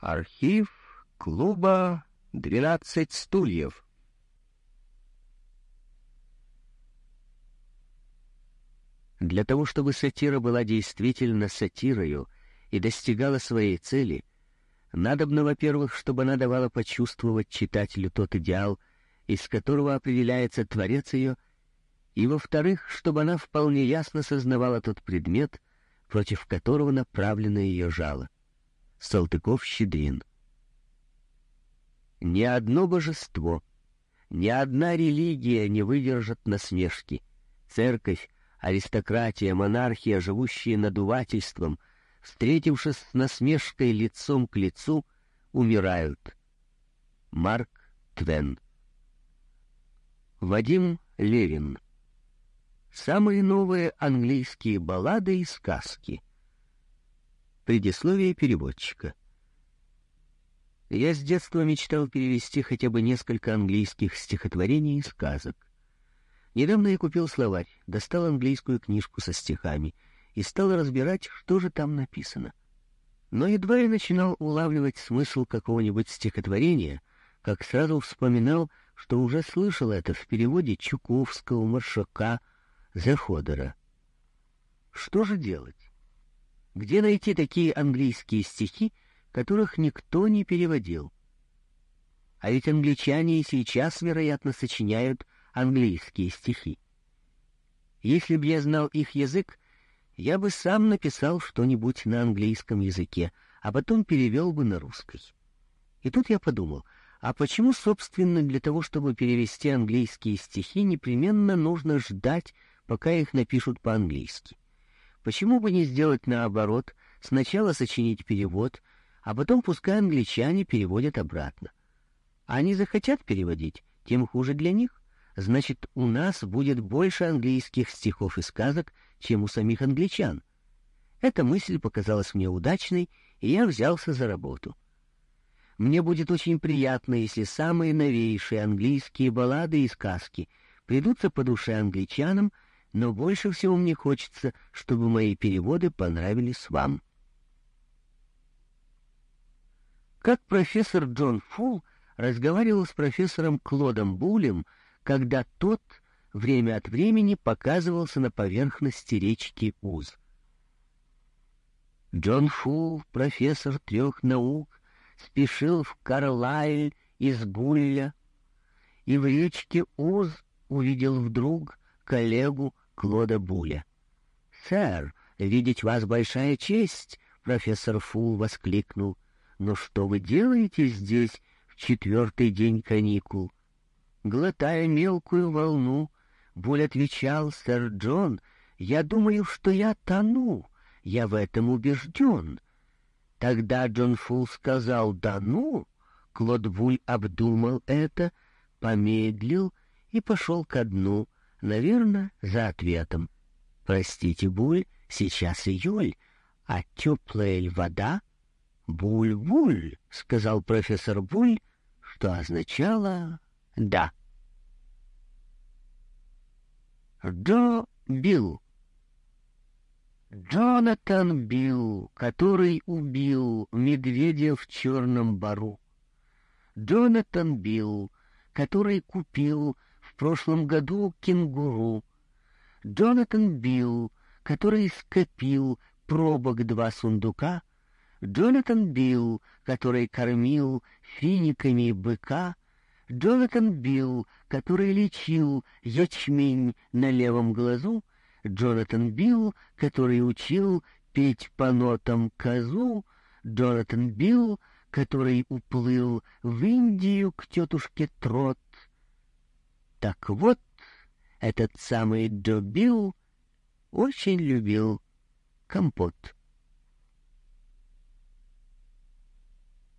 Архив клуба «Двенадцать стульев». Для того, чтобы сатира была действительно сатирою и достигала своей цели, надобно, во-первых, чтобы она давала почувствовать читателю тот идеал, из которого определяется творец ее, и, во-вторых, чтобы она вполне ясно сознавала тот предмет, против которого направлено ее жало. Салтыков-Щедрин Ни одно божество, ни одна религия не выдержат насмешки. Церковь, аристократия, монархия, живущие надувательством, встретившись с насмешкой лицом к лицу, умирают. Марк Твен Вадим Левин Самые новые английские баллады и сказки Предисловие переводчика Я с детства мечтал перевести хотя бы несколько английских стихотворений и сказок. Недавно я купил словарь, достал английскую книжку со стихами и стал разбирать, что же там написано. Но едва я начинал улавливать смысл какого-нибудь стихотворения, как сразу вспоминал, что уже слышал это в переводе Чуковского, Маршака, Заходера. Что же делать? Где найти такие английские стихи, которых никто не переводил? А ведь англичане и сейчас, вероятно, сочиняют английские стихи. Если б я знал их язык, я бы сам написал что-нибудь на английском языке, а потом перевел бы на русский. И тут я подумал, а почему, собственно, для того, чтобы перевести английские стихи, непременно нужно ждать, пока их напишут по-английски? Почему бы не сделать наоборот, сначала сочинить перевод, а потом пускай англичане переводят обратно? Они захотят переводить, тем хуже для них значит, у нас будет больше английских стихов и сказок, чем у самих англичан. Эта мысль показалась мне удачной, и я взялся за работу. Мне будет очень приятно, если самые новейшие английские баллады и сказки придутся по душе англичанам, но больше всего мне хочется, чтобы мои переводы понравились вам. Как профессор Джон Фулл разговаривал с профессором Клодом Булем когда тот время от времени показывался на поверхности речки Уз. Джон Фул, профессор трех наук, спешил в Карлайль из Гулля и в речке Уз увидел вдруг коллегу Клода Буля. «Сэр, видеть вас большая честь!» — профессор Фул воскликнул. «Но что вы делаете здесь в четвертый день каникул?» Глотая мелкую волну, Буль отвечал, сэр Джон, «Я думаю, что я тону, я в этом убежден». Тогда Джон Фул сказал «Да ну!» Клод Буль обдумал это, помедлил и пошел ко дну, наверное, за ответом. «Простите, Буль, сейчас июль, а теплая ль вода?» «Буль-буль», — сказал профессор Буль, что означало да. Джо Билл Джонатан Билл, который убил медведя в черном бару. Джонатан Билл, который купил прошлом году кенгуру. Джонатан Билл, который скопил пробок два сундука. Джонатан Билл, который кормил финиками быка. Джонатан Билл, который лечил ячмень на левом глазу, Джонатан Билл, который учил петь по нотам козу, Джонатан Билл, который уплыл в Индию к тетушке Трот. Так вот, этот самый Джо Билл очень любил компот.